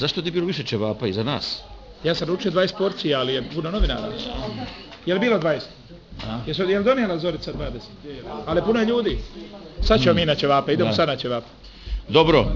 Zašto je bilo više i za nas? Ja sam ručio 20 porcija, ali je puno novinara. Je li bilo 20? Jesu, je li donijela Zorica 20? Ali puno ljudi. Sad ćemo hmm. mi na ćevape, idemo da. sad na ćevape. Dobro.